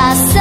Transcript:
relação.